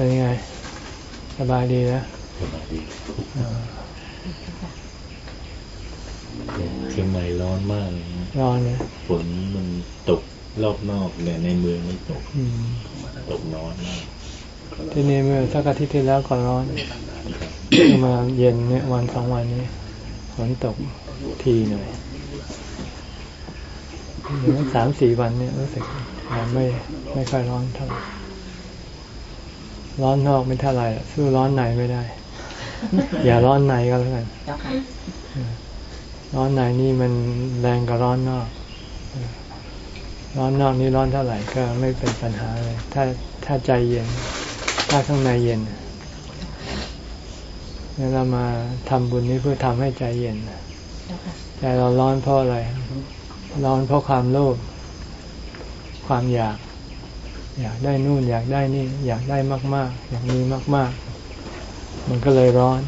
เป็นยังไง สบายดีนะสบายดีเชียงใหม่ร้อนมากเลยนะร้อนนะฝนมันตกรอบนอกแต่ในเมืองไม่ตกอืมตกน้อยมากที่นี่เมื่อสักอาทิตย์ที่แล้วก็ร้อนมาเย็นเนี่ยวันสองวันนี้ฝนตกทีหน่อยเดี๋ยวสามสี่วันเนี่ยรู้สึกมันไม่ไม่ค่อยร้อนเท่าไหร่ ร้อนนอกไม่เท่าไหร่สู้ร้อนในไม่ได้ อย่าร้อนในก็แล้วกันเจ้าค่ะร้อนในนี่มันแรงกว่าร้อนนอก ร้อนนอกนี่ร้อนเท่าไหร่ก็ไม่เป็นปัญหาเลย ถ้าถ้าใจเย็น ถ้าข้างในเย็นเนี่ยเรามาทำบุญนี้เพื่อทำให้ใจเย็นเจ้าค่ะใจเราร้อนเพราะอะไร ร้อนเพราะความโลภความอยาก อยากได้นู่นอยากได้นี่ อยากได้มาก ๆ อยากมีมาก ๆ มันก็เลยร้อน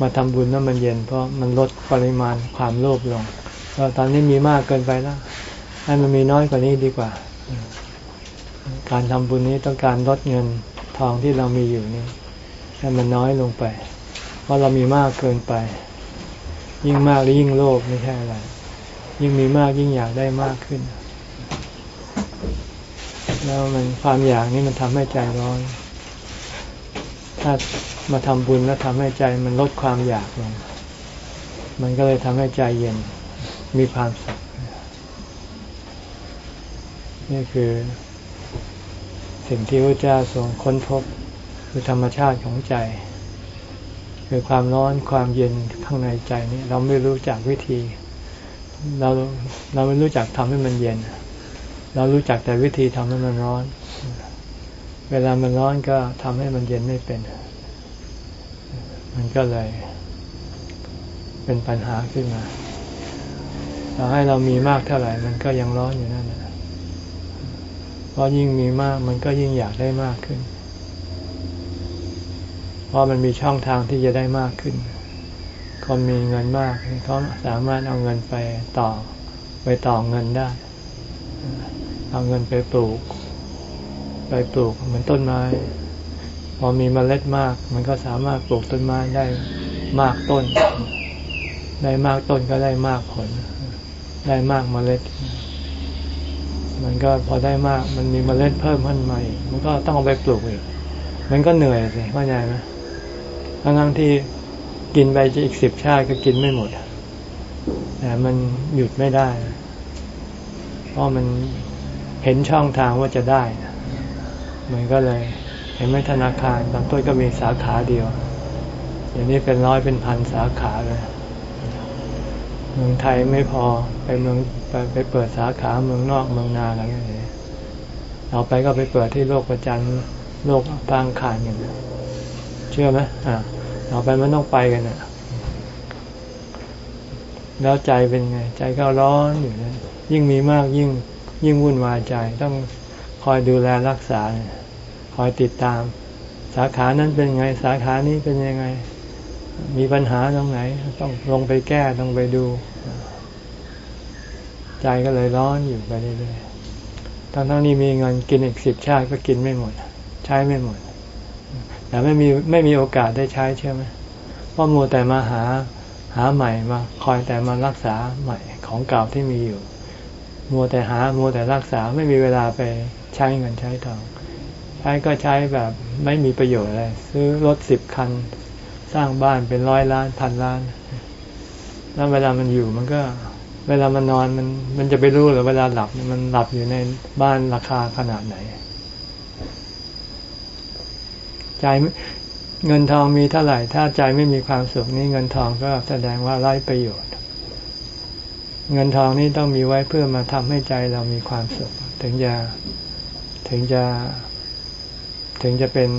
มาทำบุญแล้วมันเย็น เพราะมันลดปริมาณความโลภลงเพราตอนนี้มีมากเกินไปแล้วให้มันมีน้อยกว่านี้ดีกว่า การทำบุญนี้ต้องการลดเงินทองที่เรามีอยู่นี่ให้มันน้อยลงไป เพราะเรามีมากเกินไป ยิ่งมากยิ่งโลภไม่ใช่อะไรยิ่งมีมากยิ่งอยากได้มากขึ้น แล้วมันความอยากนี่มันทำให้ใจร้อน ถ้ามาทำบุญแล้วทำให้ใจมันลดความอยากลง มันก็เลยทำให้ใจเย็น มีความสุข นี่คือ สิ่งที่พระเจ้าทรงค้นพบคือธรรมชาติของใจ คือความร้อนความเย็นข้างในใจนี่เราไม่รู้จักวิธี เราเราไม่รู้จักทำให้มันเย็นเเรารู้จักแต่วิธีทำให้มันร้อน เวลามันร้อนก็ทำให้มันเย็นไม่เป็น มันก็เลย เป็นปัญหาขึ้นมาเราให้เรามีมากเท่าไหร่ มันก็ยังร้อนอยู่นั่นแหละเพราะยิ่งมีมาก มันก็ยิ่งอยากได้มากขึ้น เพราะมันมีช่องทางที่จะได้มากขึ้น คนมีเงินมากเขาสามารถเอาเงินไปต่อ ไปต่อเงินได้ เอาเงินไปปลูก ไปปลูกเหมือนต้นไม้ พอมีเมล็ดมาก มันก็สามารถปลูกต้นไม้ได้มากต้น ได้มากต้นก็ได้มากผล ได้มากเมล็ด มันก็พอได้มาก มันมีเมล็ดเพิ่มขึ้นมาอีกมันก็ต้องเอาไปปลูกอีก มันก็เหนื่อยสิเข้าใจไหมทั้งที่กินไปจะอีกสิบชาติก็กินไม่หมดแต่มันหยุดไม่ได้ เพราะมัน เห็นช่องทางว่าจะได้มันก็เลย เห็นไหมธนาคารบางต้นก็มีสาขาเดียวอย่างนี้เป็นร้อยเป็นพันสาขาเลยเมืองไทยไม่พอไปเมืองไปไปเปิดสาขาเมืองนอกเมืองนาอะไรอย่างเงี้ยเราไปก็ไปเปิดที่โลกประจันโลกบางขานกันเชื่อไหมอ่าเราไปมันต้องไปกันอะแล้วใจเป็นไง ใจก็ร้อนอยู่นะยิ่งมีมากยิ่ง ยิ่งวุ่นวายใจต้องคอยดูแลรักษา คอยติดตาม สาขานั้นเป็นไง สาขานี้เป็นยังไง มีปัญหาตรงไหน ต้องลงไปแก้ต้องไปดู ใจก็เลยร้อนอยู่ไปเรื่อยๆทั้งทั้งนี้มีเงินกินอีกสิบชาติก็กินไม่หมด ใช้ไม่หมด แต่ไม่มีไม่มีโอกาสได้ใช้ใช่ไหมเพราะมัวแต่มาหาหาใหม่มาคอยแต่มารักษาใหม่ของเก่าที่มีอยู่ มัวแต่หามัวแต่รักษาไม่มีเวลาไปใช้เงินใช้ทอง ใช้ก็ใช้แบบไม่มีประโยชน์อะไรซื้อรถสิบคัน สร้างบ้านเป็นร้อยล้านพันล้าน แล้วเวลามันอยู่มันก็ เวลามันนอนมันมันจะไปรู้หรือเวลาหลับมันหลับอยู่ในบ้านราคาขนาดไหนใจเงินทองมีเท่าไหร่ ถ้าใจไม่มีความสุขนี่เงินทองก็แสดงว่าไร้ประโยชน์ เงินทองนี่ต้องมีไว้เพื่อมาทำให้ใจเรามีความสุข ถึงจะถึงจะถึงจะเป็น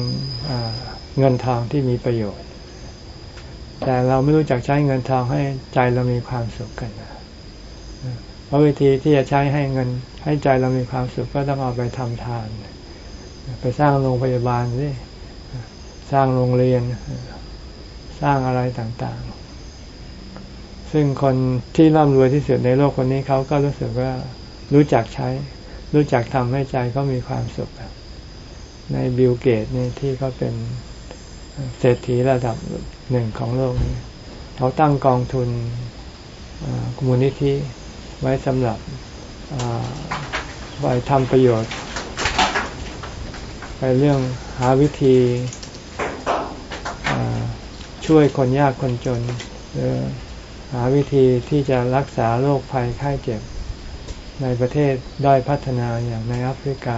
เงินทองที่มีประโยชน์ แต่เราไม่รู้จักใช้เงินทองให้ใจเรามีความสุขกันนะเพราะวิธีที่จะใช้ให้เงิน ให้ใจเรามีความสุขก็ต้องเอาไปทำทาน ไปสร้างโรงพยาบาลสิสร้างโรงเรียน สร้างอะไรต่าง ซึ่งคนที่ร่ำรวยที่สุดในโลกคนนี้เขาก็รู้สึกว่ารู้จักใช้ รู้จักทำให้ใจเขามีความสุขในบิลเกตนี่ที่เขาเป็นเศรษฐีระดับหนึ่งของโลกนี้เขาตั้งกองทุนมูลนิธิไว้สำหรับไปทำประโยชน์ ไปเรื่องหาวิธีช่วยคนยากคนจนหรือาวิธีที่จะรักษาโรคภัยไข้เจ็บ ในประเทศด้อยพัฒนาอย่างในแอฟริกา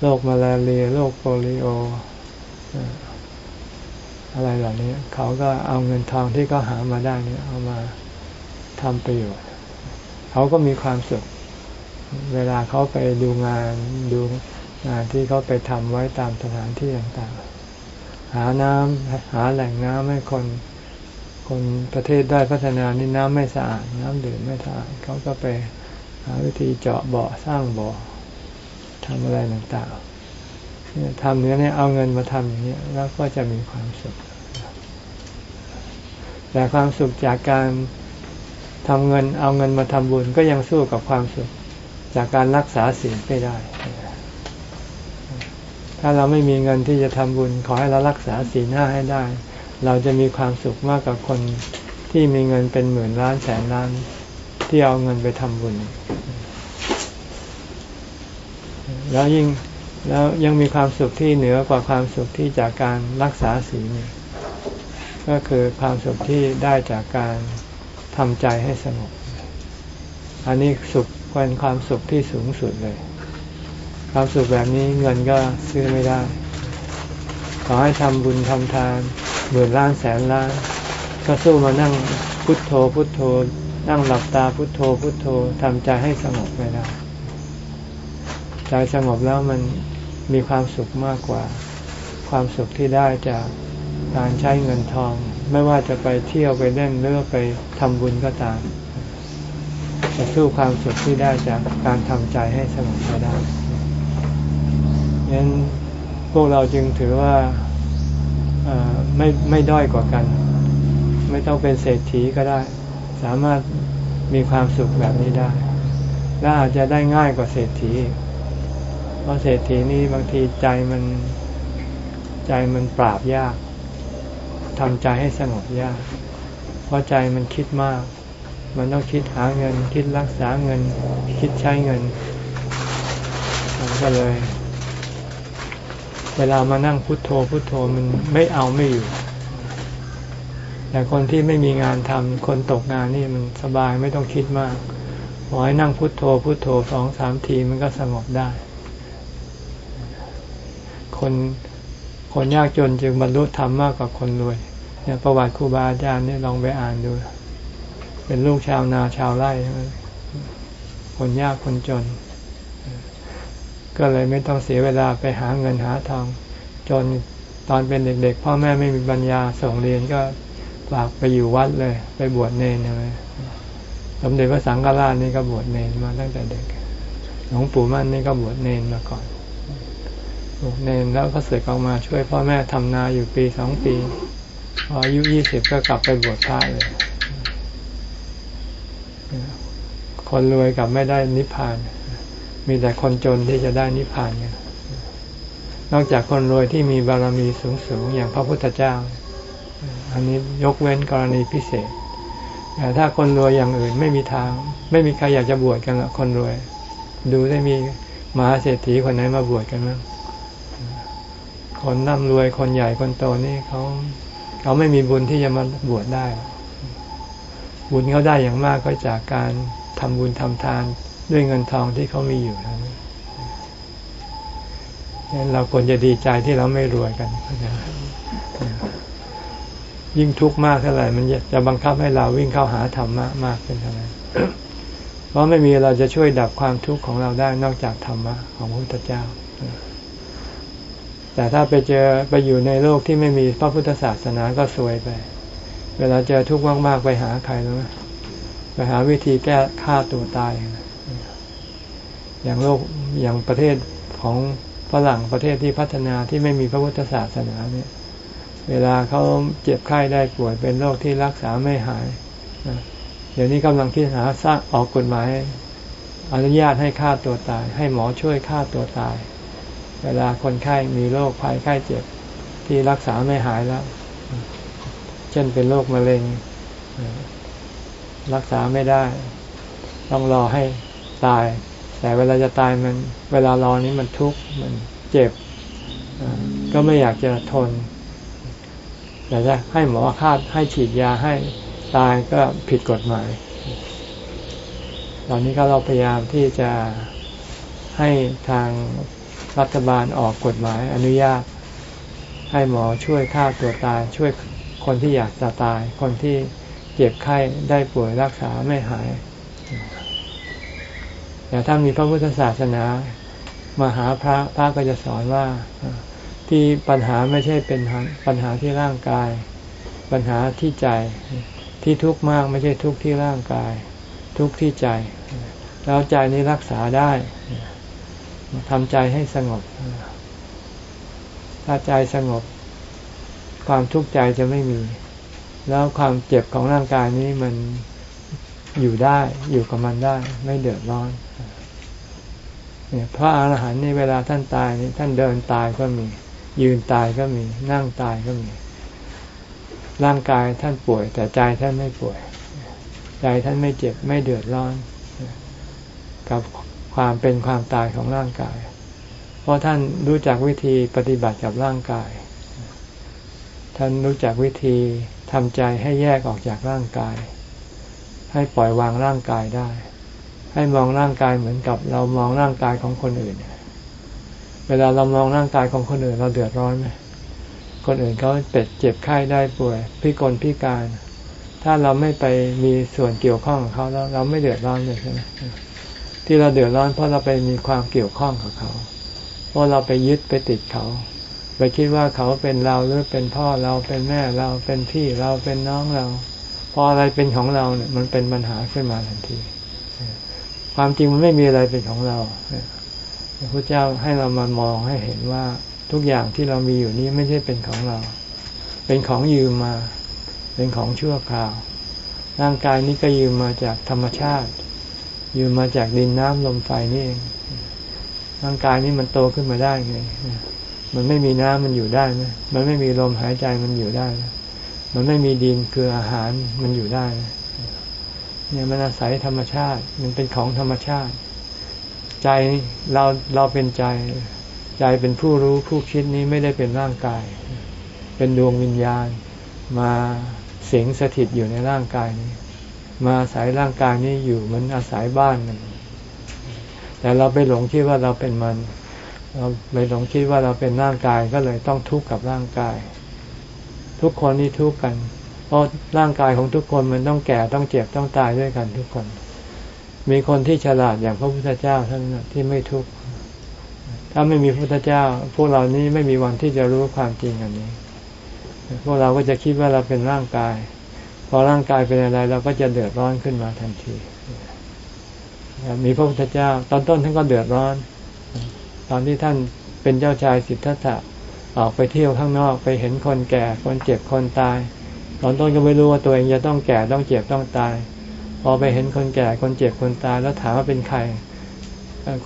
โรคมาลาเรียโรคโปลิโอ อะไรเหล่านี้เขาก็เอาเงินทองที่เขาหามาได้นี่เอามาทำประโยชน์เขาก็มีความสุข เวลาเขาไปดูงานดูงานที่เขาไปทำไว้ตามสถานที่ต่างๆ หาน้ำหาแหล่งน้ำให้คน คนประเทศได้พัฒนานี่น้ำไม่สะอาด น้ำดื่มไม่สะอาดเขาก็ไปหาวิธีเจาะบ่อสร้างบ่อทำอะไรต่างๆเนี่ยทำเนี้ยเนี่ยเอาเงินมาทำอย่างนี้แล้วก็จะมีความสุข แต่ความสุขจากการทำเงิน เอาเงินมาทำบุญก็ยังสู้กับความสุขจากการรักษาศีลไม่ได้ ถ้าเราไม่มีเงินที่จะทำบุญ ขอให้เรารักษาศีลห้าให้ได้ เราจะมีความสุขมากกว่าคนที่มีเงินเป็นหมื่นล้านแสนล้าน ที่เอาเงินไปทำบุญ แล้วยิ่งแล้วยังมีความสุขที่เหนือกว่าความสุขที่จากการรักษาศีลก็คือความสุขที่ได้จากการทำใจให้สงบ อันนี้สุขเป็นความสุขที่สูงสุดเลย ความสุขแบบนี้เงินก็ซื้อไม่ได้ ขอให้ทำบุญทำทาน หมื่นล้านแสนล้าน ก็สู้มานั่งพุทโธพุทโธ นั่งหลับตาพุทโธพุทโธทำใจให้สงบไม่ได้ใจสงบแล้วมันมีความสุขมากกว่า ความสุขที่ได้จากการใช้เงินทอง ไม่ว่าจะไปเที่ยวไปเล่นหรือไปทำบุญก็ตามจะสู้ความสุขที่ได้จากการทำใจให้สงบไม่ได้ยั้นพวกเราจึงถือว่า ไม่ไม่ด้อยกว่ากัน ไม่ต้องเป็นเศรษฐีก็ได้ สามารถมีความสุขแบบนี้ได้ และอาจจะได้ง่ายกว่าเศรษฐี เพราะเศรษฐีนี่บางทีใจมันใจมันปราบยากทำใจให้สงบยาก เพราะใจมันคิดมาก มันต้องคิดหาเงิน คิดรักษาเงิน คิดใช้เงินมันก็เลย เวลามานั่งพุทโธพุทโธมันไม่เอาไม่อยู่ แต่คนที่ไม่มีงานทำคนตกงานนี่มันสบายไม่ต้องคิดมากขอให้นั่งพุทโธพุทโธสองสามทีมันก็สงบได้ คนคนยากจนจึงบรรลุธรรมมากกว่าคนรวยเนี่ยประวัติครูบาอาจารย์นี่ลองไปอ่านดู เป็นลูกชาวนาชาวไร่คนยากคนจน ก็เลยไม่ต้องเสียเวลาไปหาเงินหาทองจนตอนเป็นเด็ก ๆ พ่อแม่ไม่มีปัญญาส่งเรียนก็ฝากไปอยู่วัดเลย ไปบวชเนรเลยสมเด็จพระสังฆราชนี่ก็บวชเนรมาตั้งแต่เด็กหลวงปู่มั่นนี่ก็บวชเนรมาก่อนบวชเนนแล้วก็เสกออกมาช่วยพ่อแม่ทำนาอยู่ปีสองปีพออายุยี่สิบก็กลับไปบวชพระเลย คนรวยกลับไม่ได้นิพพาน มีแต่คนจนที่จะได้นิพพานเนี่ยนอกจากคนรวยที่มีบารมีสูงๆอย่างพระพุทธเจ้า อันนี้ยกเว้นกรณีพิเศษแต่ถ้าคนรวยอย่างอื่นไม่มีทาง ไม่มีใครอยากจะบวชกันละคนรวย ดูได้มีมหาเศรษฐีคนไหนมาบวชกันมั้งคนร่ำรวยคนใหญ่คนโตนี่เขาเขาไม่มีบุญที่จะมาบวชได้ บุญเขาได้อย่างมากก็จากการทำบุญทำทาน ด้วยเงินทองที่เขามีอยู่นั้นนั้นเราควรจะดีใจที่เราไม่รวยกันยิ่งทุกข์มากเท่าไหร่ มันจะบังคับให้เราวิ่งเข้าหาธรรมะมากขึ้นเท่านั้นเพราะไม่มีเราจะช่วยดับความทุกข์ของเราได้นอกจากธรรมะของพระพุทธเจ้า แต่ถ้าไปเจอไปอยู่ในโลกที่ไม่มีพระพุทธศาสนาก็สวยไป เวลาเจอทุกข์มากๆไปหาใครรู้ไหมไปหาวิธีแก้ฆ่าตัวตาย อย่างโลกอย่างประเทศของฝรั่งประเทศที่พัฒนาที่ไม่มีพระพุทธศาสนาเนี่ย เวลาเขาเจ็บไข้ได้ป่วยเป็นโรคที่รักษาไม่หายเดี๋ยวนี้กำลังคิดหาสร้างออกกฎหมายอนุญาตให้ฆ่าตัวตาย ให้หมอช่วยฆ่าตัวตาย เวลาคนไข้มีโรคภัยไข้เจ็บที่รักษาไม่หายแล้ว เช่นเป็นโรคมะเร็ง รักษาไม่ได้ ต้องรอให้ตาย แต่เวลาจะตายมันเวลารอนี้มันทุกข์มันเจ็บก็ไม่อยากจะทนอยากจะให้หมอคาดให้ฉีดยาให้ตายก็ผิดกฎหมายตอนนี้ก็เราพยายามที่จะให้ทางรัฐบาลออกกฎหมายอนุญาต ให้หมอช่วยฆ่าตัวตาย ช่วยคนที่อยากจะตาย คนที่เจ็บไข้ได้ป่วยรักษาไม่หาย แต่ถ้ามีพระพุทธศาสนามาหาพระพระก็จะสอนว่าที่ปัญหาไม่ใช่เป็นปัญหาที่ร่างกาย ปัญหาที่ใจที่ทุกข์มากไม่ใช่ทุกข์ที่ร่างกาย ทุกข์ที่ใจ แล้วใจนี้รักษาได้ทำใจให้สงบ ถ้าใจสงบ ความทุกข์ใจจะไม่มี แล้วความเจ็บของร่างกายนี้มัน อยู่ได้อยู่กับมันได้ ไม่เดือดร้อนเนี่ยพระอาหารหันต์นี่เวลาท่านตายนี่ท่านเดินตายก็มี ยืนตายก็มี นั่งตายก็มี ร่างกายท่านป่วย แต่ใจท่านไม่ป่วย ใจท่านไม่เจ็บไม่เดือดร้อน กับความเป็นความตายของร่างกาย เพราะท่านรู้จักวิธีปฏิบัติกับร่างกาย ท่านรู้จักวิธีทำใจให้แยกออกจากร่างกาย ให้ปล่อยวางร่างกายได้ ให้มองร่างกายเหมือนกับเรามองร่างกายของคนอื่น เวลาเรามองร่างกายของคนอื่น เราเดือดร้อนไหมคนอื่นเขาเป็ดเจ็บไข้ได้ป่วย พิกลพิการ ถ้าเราไม่ไปมีส่วนเกี่ยวข้องกับเขาแล้วเราไม่เดือดร้อนเลยใช่ไหมที่เราเดือดร้อนเพราะเราไปมีความเกี่ยวข้องกับเขา เพราะเราไปยึดไปติดเขา ไปคิดว่าเขาเป็นเราหรือเป็นพ่อเราเป็นแม่เราเป็นพี่เราเป็นน้องเรา พออะไรเป็นของเราเนี่ยมันเป็นปัญหาขึ้นมาทันที ความจริงมันไม่มีอะไรเป็นของเราพระเจ้าให้เรามามองให้เห็นว่าทุกอย่างที่เรามีอยู่นี้ไม่ใช่เป็นของเรา เป็นของยืมมา เป็นของชั่วคราว ร่างกายนี้ก็ยืมมาจากธรรมชาติยู่มาจากดินน้ำลมไฟนี่เองร่างกายนี้มันโตขึ้นมาได้ไงมันไม่มีน้ำมันอยู่ได้ไหมมันไม่มีลมหายใจมันอยู่ได้ มันไม่มีดินคืออาหารมันอยู่ได้ เนี่ยมันอาศัยธรรมชาติ มันเป็นของธรรมชาติ ใจเราเราเป็นใจ ใจเป็นผู้รู้ผู้คิดนี้ไม่ได้เป็นร่างกาย เป็นดวงวิญญาณ มาเสียงสถิตอยู่ในร่างกายนี้ มาอาศัยร่างกายนี้อยู่เหมือนอาศัยบ้านมันแต่เราไปหลงคิดว่าเราเป็นมัน เราไปหลงคิดว่าเราเป็นร่างกายก็เลยต้องทุกข์กับร่างกาย ทุกคนนี่ทุกกัน เพราะร่างกายของทุกคนมันต้องแก่ต้องเจ็บต้องตายด้วยกันทุกคน มีคนที่ฉลาดอย่างพระพุทธเจ้าท่านที่ไม่ทุกข์ถ้าไม่มีพระพุทธเจ้า พวกเรานี้ไม่มีวันที่จะรู้ความจริงอันนี้ พวกเราก็จะคิดว่าเราเป็นร่างกาย พอร่างกายเป็นอะไร เราก็จะเดือดร้อนขึ้นมาทันทีมีพระพุทธเจ้า ตอนต้นท่านก็เดือดร้อน ตอนที่ท่านเป็นเจ้าชายสิทธัตถะ ออกไปเที่ยวข้างนอกไปเห็นคนแก่คนเจ็บคนตาย ตอนต้นก็ไม่รู้ว่าตัวเองจะต้องแก่ต้องเจ็บต้องตาย พอไปเห็นคนแก่คนเจ็บคนตายแล้วถามว่าเป็นใคร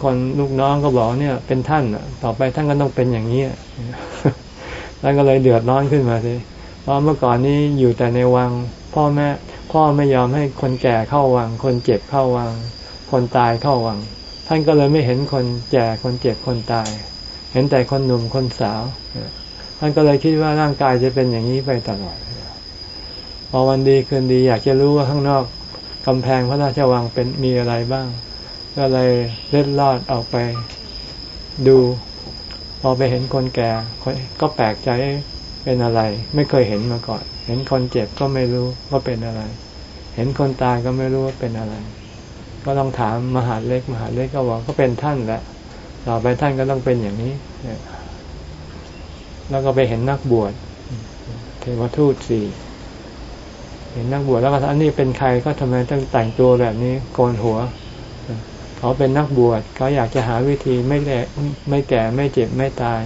คนลูกน้องก็บอกเนี่ย เป็นท่านต่อไปท่านก็ต้องเป็นอย่างนี้ท่านก็เลยเดือดร้อนขึ้นมาสิเพราะเมื่อก่อนนี้อยู่แต่ในวังพ่อแม่พ่อไม่ยอมให้คนแก่เข้าวัง คนเจ็บเข้าวัง คนตายเข้าวัง ท่านก็เลยไม่เห็นคนแก่คนเจ็บคนตาย เห็นแต่คนหนุ่มคนสาวท่านก็เลยคิดว่าร่างกายจะเป็นอย่างนี้ไปตลอดพอวันดีคืนดีอยากจะรู้ว่าข้างนอกกำแพงพระราชวังเป็นมีอะไรบ้าง ก็เลยเล็ดลอดออกไปดูพอไปเห็นคนแก่ก็แปลกใจเป็นอะไร ไม่เคยเห็นมาก่อน เห็นคนเจ็บก็ไม่รู้ว่าเป็นอะไร เห็นคนตายก็ไม่รู้ว่าเป็นอะไร ก็ต้องถามมหาเล็กมหาเล็กก็บอกก็เป็นท่านแหละ ต่อไปท่านก็ต้องเป็นอย่างนี้ แล้วก็ไปเห็นนักบวชเทวทูตสี่ เห็นนักบวชแล้วก็อันนี้เป็นใครก็ทำไมต้องแต่งตัวแบบนี้โกนหัว เขาเป็นนักบวชเขาอยากจะหาวิธีไม่แก่ไม่แก่ไม่เจ็บไม่ตาย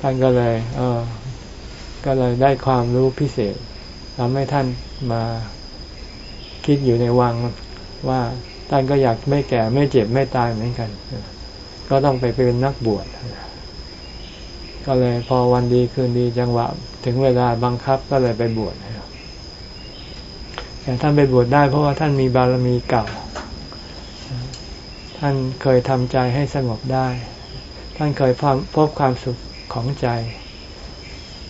ท่านก็เลย เออ ก็เลยได้ความรู้พิเศษทำให้ท่านมาคิดอยู่ในวังว่า ท่านก็อยากไม่แก่ไม่เจ็บไม่ตายเหมือนกัน ก็ต้องไปเป็นนักบวชก็เลยพอวันดีคืนดีจังหวะ ถึงเวลาบังคับก็เลยไปบวชแต่ท่านไปบวชได้เพราะว่าท่านมีบารมีเก่า ท่านเคยทำใจให้สงบได้ ท่านเคยพบความสุขของใจ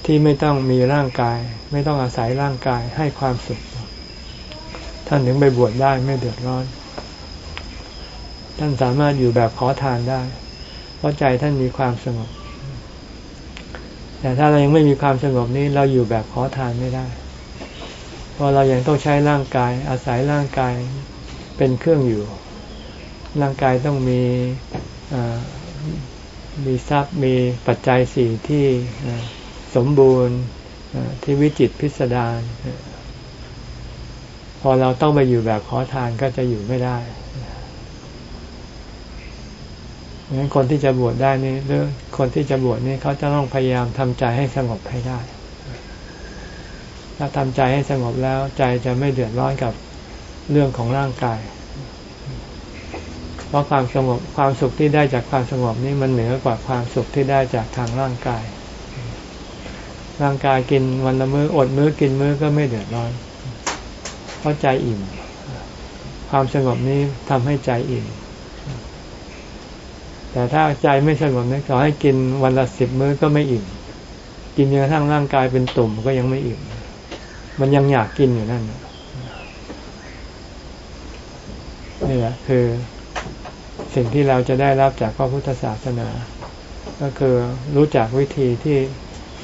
ที่ไม่ต้องมีร่างกาย ไม่ต้องอาศัยร่างกายให้ความสุข ท่านถึงไปบวชได้ไม่เดือดร้อน ท่านสามารถอยู่แบบขอทานได้ เพราะใจท่านมีความสงบ แต่ถ้าเรายังไม่มีความสงบนี้เราอยู่แบบขอทานไม่ได้ เพราะเรายังต้องใช้ร่างกาย อาศัยร่างกายเป็นเครื่องอยู่ ร่างกายต้องมีมีทรัพย์มีปัจจัยสี่ที่สมบูรณ์ที่วิจิตพิสดารพอเราต้องไปอยู่แบบขอทานก็จะอยู่ไม่ได้ งั้นคนที่จะบวชได้นี่หรือคนที่จะบวชนี่เขาจะต้องพยายามทำใจให้สงบให้ได้ ถ้าทำใจให้สงบแล้ว ใจจะไม่เดือดร้อนกับเรื่องของร่างกาย เพราะความสงบความสุขที่ได้จากความสงบนี่มันเหนือกว่าความสุขที่ได้จากทางร่างกาย ร่างกายกินวันละมือ้ออดมื้อกินมื้อก็ไม่เดือดร้อน เพราะใจอิ่ม ความสงบนี้ทำให้ใจอิ่ม แต่ถ้าใจไม่สงบนี่ขอให้กินวันละสิบมื้อก็ไม่อิ่ม กินจนกระทั่งร่างกายเป็นตุ่มก็ยังไม่อิ่ม มันยังอยากกินอยู่นั่นนี่แหละคือสิ่งที่เราจะได้รับจากพระพุทธศาสนา ก็คือรู้จักวิธีที่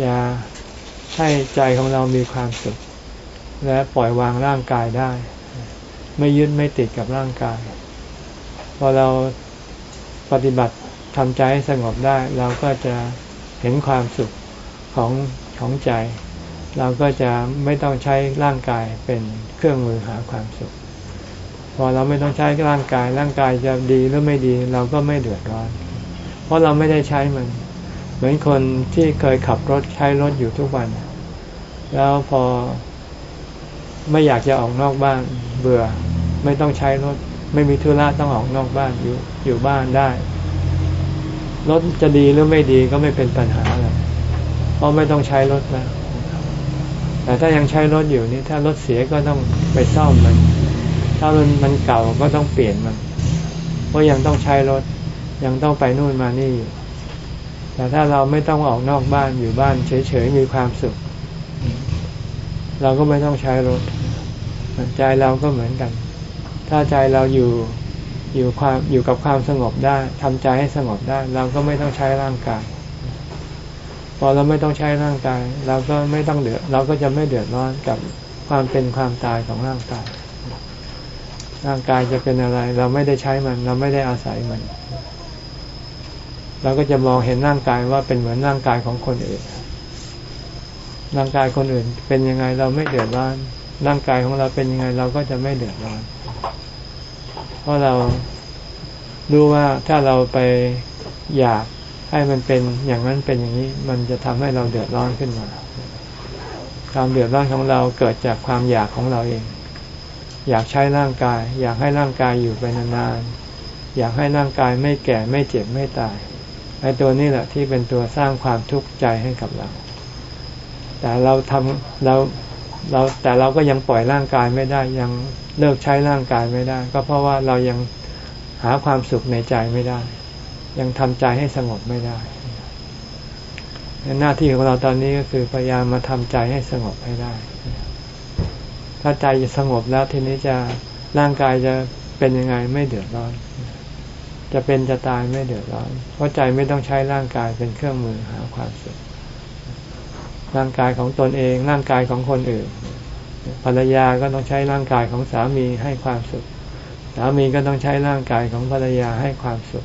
จะให้ใจของเรามีความสุข และปล่อยวางร่างกายได้ ไม่ยึดไม่ติดกับร่างกาย พอเราปฏิบัติ ทำใจให้สงบได้ เราก็จะเห็นความสุขของของใจ เราก็จะไม่ต้องใช้ร่างกายเป็นเครื่องมือหาความสุข พอเราไม่ต้องใช้ร่างกาย ร่างกายจะดีหรือไม่ดี เราก็ไม่เดือดร้อน เพราะเราไม่ได้ใช้มัน เหมือนคนที่เคยขับรถใช้รถอยู่ทุกวัน แล้วพอไม่อยากจะออกนอกบ้านเบื่อ ไม่ต้องใช้รถ ไม่มีธุระต้องออกนอกบ้านอยู่อยู่บ้านได้ รถจะดีหรือไม่ดีก็ไม่เป็นปัญหาอะไรเพราะไม่ต้องใช้รถแล้วแต่ถ้ายังใช้รถอยู่นี่ถ้ารถเสียก็ต้องไปซ่อมมัน ถ้ามันมันเก่าก็ต้องเปลี่ยนมันเพราะยังต้องใช้รถ ยังต้องไปนู่นมานี่อยู่แต่ถ้าเราไม่ต้องออกนอกบ้านอยู่บ้านเฉยๆมีความสุข เราก็ไม่ต้องใช้รถใจเราก็เหมือนกัน ถ้าใจเราอยู่ อยู่ความอยู่กับความสงบได้ทำใจให้สงบได้ เราก็ไม่ต้องใช้ร่างกาย พอเราไม่ต้องใช้ร่างกาย เราก็ไม่ต้องเดือดเราก็จะไม่เดือดร้อนกับความเป็นความตายของร่างกาย ร่างกายจะเป็นอะไร เราไม่ได้ใช้มัน เราไม่ได้อาศัยมัน เราก็จะมองเห็นร่างกายว่าเป็นเหมือนร่างกายของคนอื่น ร่างกายคนอื่น เป็นยังไงเราไม่เดือดร้อน ร่างกายของเราเป็นยังไงเราก็จะไม่เดือดร้อน เพราะเรารู้ว่าถ้าเราไปอยากให้มันเป็นอย่างนั้นเป็นอย่างนี้ มันจะทำให้เราเดือดร้อนขึ้นมาความเดือดร้อนของเราเกิดจากความอยากของเราเอง อยากใช้ร่างกาย อยากให้ร่างกายอยู่ไปนานๆ อยากให้ร่างกายไม่แก่ไม่เจ็บไม่ตาย ไอ้ตัวนี้แหละที่เป็นตัวสร้างความทุกข์ใจให้กับเรา แต่เราทำเรา เราแต่เราก็ยังปล่อยร่างกายไม่ได้ยังเลิกใช้ร่างกายไม่ได้ ก็เพราะว่าเรายังหาความสุขในใจไม่ได้ ยังทำใจให้สงบไม่ได้หน้าที่ของเราตอนนี้ก็คือพยายามมาทำใจให้สงบให้ได้ ถ้าใจจะสงบแล้วทีนี้จะร่างกายจะเป็นยังไงไม่เดือดร้อน จะเป็นจะตายไม่เดือดร้อน เพราะใจไม่ต้องใช้ร่างกายเป็นเครื่องมือหาความสุข ร่างกายของตนเอง ร่างกายของคนอื่น ภรรยาก็ต้องใช้ร่างกายของสามีให้ความสุข สามีก็ต้องใช้ร่างกายของภรรยาให้ความสุข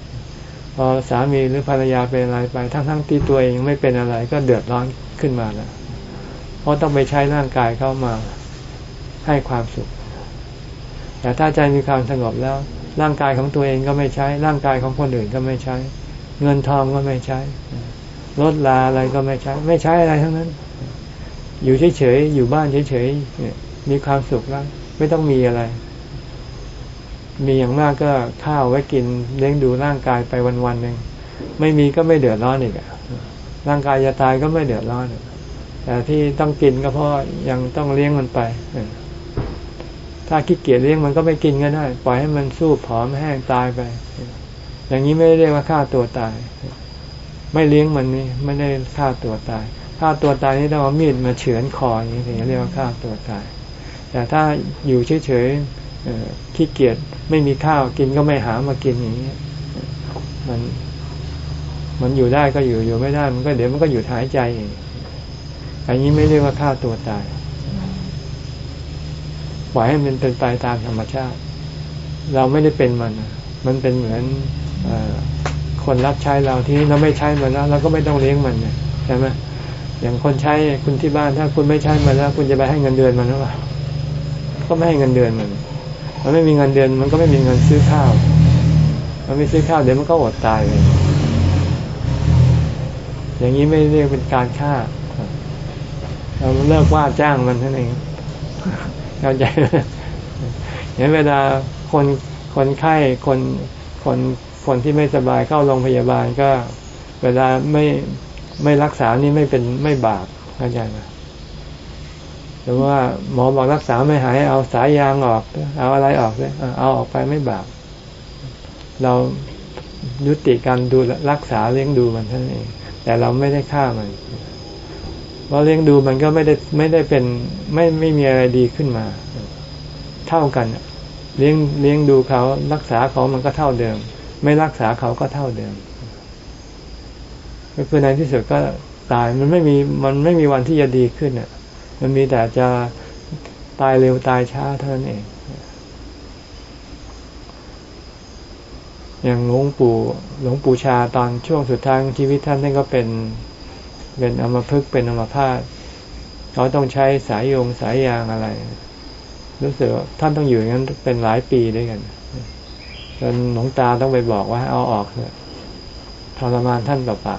พอสามีหรือภรรยาเป็นอะไรไปทั้งๆที่ตัวเองไม่เป็นอะไรก็เดือดร้อนขึ้นมาแล้วเพราะต้องไปใช้ร่างกายเข้ามาให้ความสุข แต่ถ้าใจมีความสงบแล้ว ร่างกายของตัวเองก็ไม่ใช้ ร่างกายของคนอื่นก็ไม่ใช้ เงินทองก็ไม่ใช้ รถลาอะไรก็ไม่ใช้ ไม่ใช้อะไรทั้งนั้น อยู่เฉยๆ อยู่บ้านเฉยๆ มีความสุขแล้ว ไม่ต้องมีอะไร มีอย่างมากก็ข้าวไว้กินเลี้ยงดูร่างกายไปวันวันหนึ่งไม่มีก็ไม่เดือดร้อนอีกอะร่างกายจะตายก็ไม่เดือดร้อนแต่ที่ต้องกินก็เพราะยังต้องเลี้ยงมันไปถ้าขี้เกียจเลี้ยงมันก็ไม่กินก็ได้ ปล่อยให้มันสู้ผอมแห้งตายไป อย่างนี้ไม่เรียกว่าฆ่าตัวตาย ไม่เลี้ยงมันนี่ไม่ได้ฆ่าตัวตายฆ่าตัวตายนี่ต้องเอามีดมาเฉือนคออย่างนี้ถึงเรียกว่าฆ่าตัวตาย แต่ถ้าอยู่เฉยๆขี้เกียจไม่มีข้าวกินก็ไม่หามากินอย่างนี้มันมันอยู่ได้ก็อยู่อยู่ไม่ได้ มันก็เดี๋ยวมันก็หยุดหายใจเองอันนี้ไม่เรียกว่าฆ่าตัวตายปล่อยให้มันเป็นไปตามธรรมชาติ เราไม่ได้เป็นมัน มันเป็นเหมือนอ คนรับใช้เราที่เราไม่ใช้มันแล้วเราก็ไม่ต้องเลี้ยงมันเนี่ยใช่ไหมอย่างคนใช้คุณที่บ้านถ้าคุณไม่ใช้มันแล้ว คุณจะไปให้เงินเดือนมันหรือเปล่าก็ไม่ให้เงินเดือนมัน มันไม่มีเงินเดือนมันก็ไม่มีเงินซื้อข้าว มันไม่ซื้อข้าวเดี๋ยวมันก็อดตายเลยอย่างนี้ไม่เรียกเป็นการฆ่า เราเลิกว่าจ้างมันนั่นเองเข้าใจเห็นเวลาคนคนไข้คนคน คนที่ไม่สบายเข้าโรงพยาบาลก็เวลาไม่ไม่รักษานี่ไม่เป็นไม่บาปเข้าใจไหมหรือว่าหมอบอกรักษาไม่หาย เอาสายยางออก เอาอะไรออกเลยเอาออกไปไม่บาปเรายุติการดูรักษาเลี้ยงดูมันท่านเอง แต่เราไม่ได้ฆ่ามันเพราะเลี้ยงดูมันก็ไม่ได้ไม่ได้เป็นไม่ไม่มีอะไรดีขึ้นมา เท่ากันเลี้ยงเลี้ยงดูเขารักษาเขามันก็เท่าเดิม ไม่รักษาเขาก็เท่าเดิมก็คือในที่สุดก็ตายมันไม่มีมันไม่มีวันที่จะดีขึ้นอะ มันมีแต่จะตายเร็วตายช้าเท่านั้นเอง อย่างหลวงปู่หลวงปู่ชาตอนช่วงสุดท้ายชีวิตท่านนั่นก็เป็นเป็นอมพึกเป็นอมพาตเขาต้องใช้สายโยงสายยางอะไร รู้สึกท่านต้องอยู่อย่างนั้นเป็นหลายปีด้วยกัน จนหลวงตาต้องไปบอกว่าเอาออกเถอะทรมานท่านเปล่า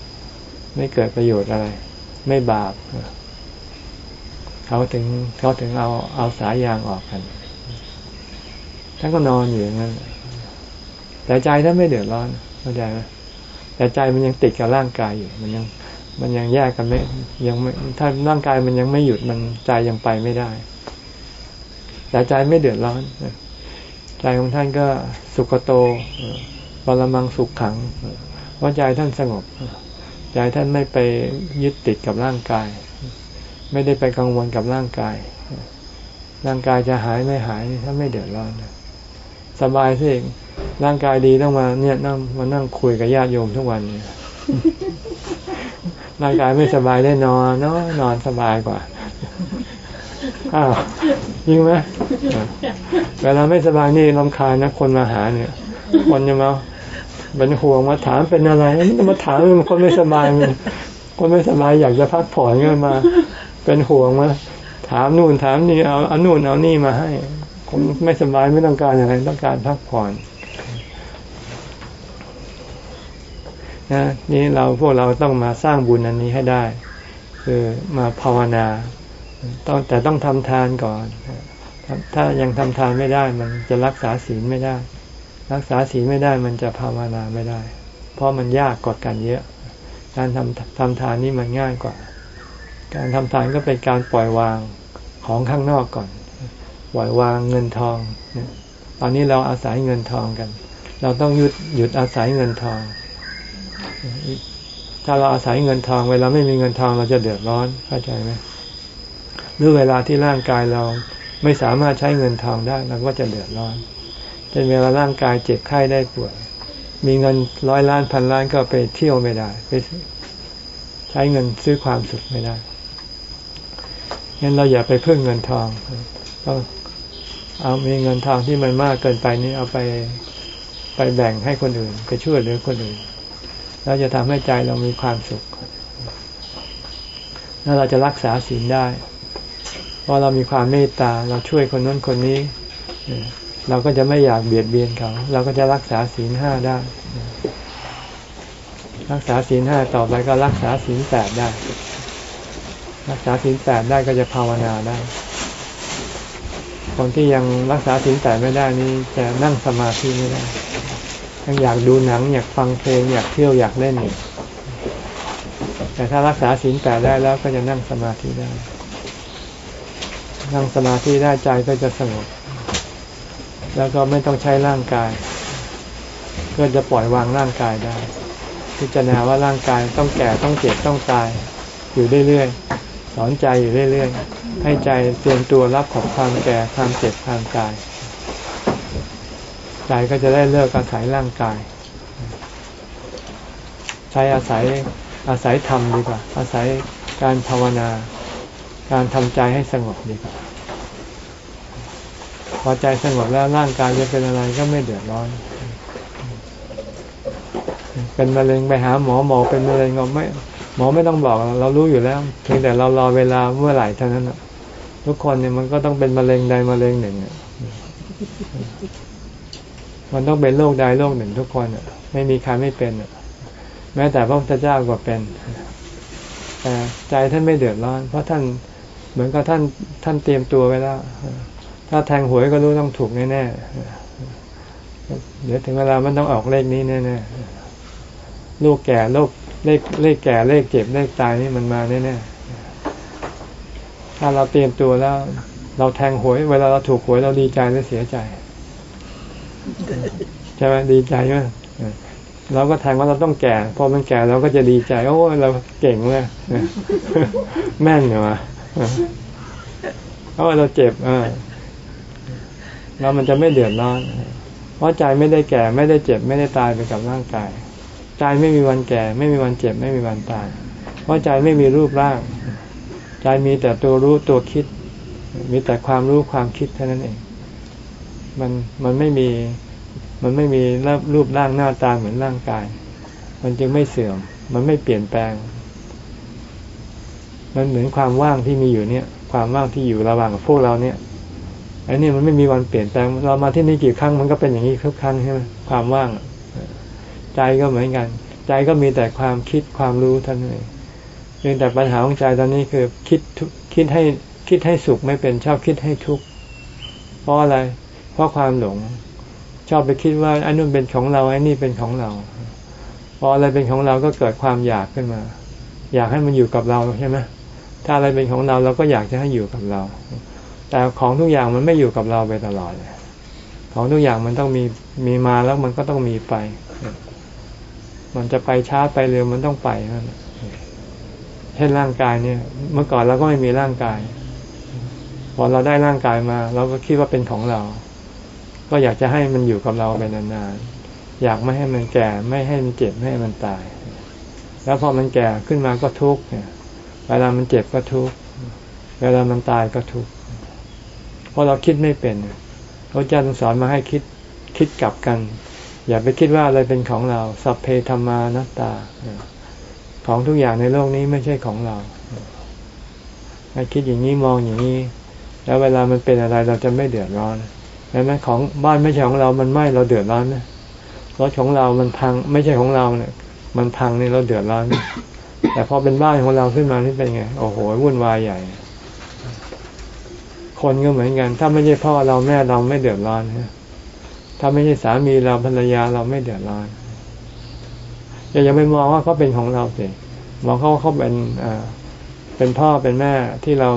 ๆไม่เกิดประโยชน์อะไร ไม่บาปเขาถึงเขาถึงเอาเอาสายยางออกกัน ท่านก็นอนอยู่อย่างนั้นแต่ใจท่านไม่เดือดร้อนเข้าใจไหมแต่ใจมันยังติดกับร่างกายอยู่ มันยัง มันยังแยกกันไม่ยังไม่ถ้าร่างกายมันยังไม่หยุดมันใจยังไปไม่ได้ แต่ใจไม่เดือดร้อน ใจของท่านก็สุขโตปรมังสุขขังเพราะใจท่านสงบ ใจท่านไม่ไปยึดติดกับร่างกาย ไม่ได้ไปกังวลกับร่างกาย ร่างกายจะหายไม่หายท่านไม่เดือดร้อนสบายสิร่างกายดีต้องมาเนี่ยนั่งมานั่งคุยกับญาติโยมทุกวันเนี่ยร่างกายไม่สบายได้นอนเนาะนอนสบายกว่าอ้าว ยิงไหมเวลาไม่สบายนี่ลำคาญนะคนมาหาเนี่ยคนจะมาเป็นห่วงมาถามเป็นอะไรมาถามมันคนไม่สบายมันคนไม่สบายอยากจะพักผ่อนก็มา เป็นห่วงมาถามนู่นถามนี่เอาเอานู่นเอานี่มาให้คนไม่สบายไม่ต้องการอะไรต้องการพักผ่อนนะนี่เราพวกเราต้องมาสร้างบุญอันนี้ให้ได้ คือมาภาวนา ต้องแต่ต้องทำทานก่อน ถ้ายังทำทานไม่ได้ มันจะรักษาศีลไม่ได้ รักษาศีลไม่ได้มันจะภาวนาไม่ได้ เพราะมันยากกว่ากันเยอะ การทำทำทานนี่มันง่ายกว่า การทำทานก็เป็นการปล่อยวางของข้างนอกก่อน ปล่อยวางเงินทอง ตอนนี้เราอาศัยเงินทองกัน เราต้องหยุดหยุดอาศัยเงินทอง ถ้าเราอาศัยเงินทอง เวลาไม่มีเงินทองเราจะเดือดร้อนเข้าใจไหม หรือเวลาที่ร่างกายเราไม่สามารถใช้เงินทองได้เราก็จะเดือดร้อนเช่นเวลาร่างกายเจ็บไข้ได้ป่วย มีเงินร้อยล้านพันล้านก็ไปเที่ยวไม่ได้ไปใช้เงินซื้อความสุขไม่ได้งั้นเราอย่าไปเพิ่งเงินทองต้องเอามีเงินทองที่มันมากเกินไปนี่เอาไปไปแบ่งให้คนอื่น ไปช่วยเหลือคนอื่น แล้วจะทำให้ใจเรามีความสุข แล้วเราจะรักษาศีลได้ เพราะเรามีความเมตตาเราช่วยคนนั้นคนนี้ เราก็จะไม่อยากเบียดเบียนเขา เราก็จะรักษาศีลห้าได้ รักษาศีลห้าต่อไปก็รักษาศีลแปดได้ รักษาศีลแปดได้ก็จะภาวนาได้ คนที่ยังรักษาศีลแปดไม่ได้นี่จะนั่งสมาธิไม่ได้ยังอยากดูหนัง อยากฟังเพลงอยากเที่ยวอยากเล่นอยู่แต่ถ้ารักษาศีลแปดได้แล้วก็จะนั่งสมาธิได้ นั่งสมาธิได้ใจก็จะสงบ แล้วก็ไม่ต้องใช้ร่างกาย เพื่อจะปล่อยวางร่างกายได้ พิจารณาว่าร่างกายต้องแก่ต้องเจ็บต้องตาย อยู่เรื่อยๆสอนใจอยู่เรื่อยๆให้ใจเตรียมตัวรับของความแก่ความเจ็บความตาย ใจก็จะได้เลิกอาศัยร่างกาย ใช้อาศัยอาศัยธรรมดีกว่าอาศัยการภาวนา การทำใจให้สงบดีกว่าพอใจสงบแล้วร่างกายจะเป็นอะไรก็ไม่เดือดร้อน เป็นมะเร็งไปหาหมอหมอเป็นมะเร็งก็ไม่หมอไม่ต้องบอกเรารู้อยู่แล้วเพียงแต่เรารอเวลาเมื่อไหร่เท่านั้นทุกคนเนี่ยมันก็ต้องเป็นมะเร็งใดมะเร็งหนึ่งมันต้องเป็นโรคใดโรคหนึ่งทุกคนอะไม่มีใครไม่เป็นอะแม้แต่พระพุทธเจ้าก็เป็นแต่ใจท่านไม่เดือดร้อน เพราะท่าน เหมือนกับท่านท่านเตรียมตัวไว้แล้ว ถ้าแทงหวยก็รู้ต้องถูกแน่ๆเดี๋ยวถึงเวลามันต้องออกเลขนี้แน่ๆลูกแก่โรคเลขเลขแก่เลขเจ็บเลขตายนี่มันมาแน่ๆถ้าเราเตรียมตัวแล้ว เราแทงหวย เวลาเราถูกหวยเราดีใจหรือเสียใจใช่ไหมดีใจไหมเราก็แทงว่าเราต้องแก่ พอมันแก่เราก็จะดีใจ โอ้เราเก่งเลยแม่นเหรอ เพราะว่าเราเจ็บอ่าเรามันจะไม่เดือดร้อน เพราะใจไม่ได้แก่ไม่ได้เจ็บ ไม่ได้ตายไปกับร่างกาย ใจไม่มีวันแก่ ไม่มีวันเจ็บ ไม่มีวันตาย เพราะใจไม่มีรูปร่าง ใจมีแต่ตัวรู้ตัวคิด มีแต่ความรู้ความคิดเท่านั้นเอง มันมันไม่มีมันไม่มีรูปร่างหน้าตาเหมือนร่างกาย มันจึงไม่เสื่อม มันไม่เปลี่ยนแปลง มันเหมือนความว่างที่มีอยู่เนี่ย ความว่างที่อยู่ระหว่างพวกเราเนี่ยไอ้นี่มันไม่มีวันเปลี่ยนแปลงเรามาที่นี่กี่ครั้งมันก็เป็นอย่างนี้ทุกครั้งใช่ไหมความว่างใจก็เหมือนกัน ใจก็มีแต่ความคิดความรู้ท่านเองเพียงแต่ปัญหาของใจตอนนี้คือคิดคิดให้คิดให้สุขไม่เป็นชอบคิดให้ทุกข์เพราะอะไร เพราะความหลง ชอบไปคิดว่าอันนู้นเป็นของเราไอ้นี่เป็นของเราพออะไรเป็นของเราก็เกิดความอยากขึ้นมา อยากให้มันอยู่กับเราใช่ไหม ถ้าอะไรเป็นของเราเราก็อยากจะให้อยู่กับเรา แต่ของทุกอย่างมันไม่อยู่กับเราไปตลอดของทุกอย่างมันต้องมีมีมาแล้วมันก็ต้องมีไป มันจะไปช้าไปเร็วมันต้องไปนั่นเช่นร่างกายเนี่ย เมื่อก่อนเราก็ไม่มีร่างกายพอเราได้ร่างกายมา เราก็คิดว่าเป็นของเรา ก็อยากจะให้มันอยู่กับเราไปนานๆอยากไม่ให้มันแก่ ไม่ให้มันเจ็บไม่ให้มันตาย แล้วพอมันแก่ขึ้นมาก็ทุกข์เนี่ย เวลามันเจ็บก็ทุกข์เวลามันตายก็ทุกข์เพราะเราคิดไม่เป็นพระเจ้าทรงสอนมาให้คิดคิดกลับกัน อย่าไปคิดว่าอะไรเป็นของเรา สัพเพธรรมานัตตา ของทุกอย่างในโลกนี้ไม่ใช่ของเราให้คิดอย่างนี้มองอย่างนี้ แล้วเวลามันเป็นอะไรเราจะไม่เดือดร้อนเห็นไหมของบ้านไม่ใช่ของเรา มันไหม้เราเดือดร้อนนะรถของเรา มันพัง ไม่ใช่ของเราเนี่ย มันพังนี่เราเดือดร้อน แต่พอเป็นบ้านของเราขึ้นมานี่เป็นไง โอ้โหวุ่นวายใหญ่ คนก็เหมือนกัน ถ้าไม่ใช่พ่อเราแม่เราไม่เดือดร้อนนะถ้าไม่ใช่สามีเราภรรยาเราไม่เดือดร้อนอย่าอย่าไปมองว่าเขาเป็นของเราสิมองเขาเขาเป็นเป็นพ่อเป็นแม่ที่เรา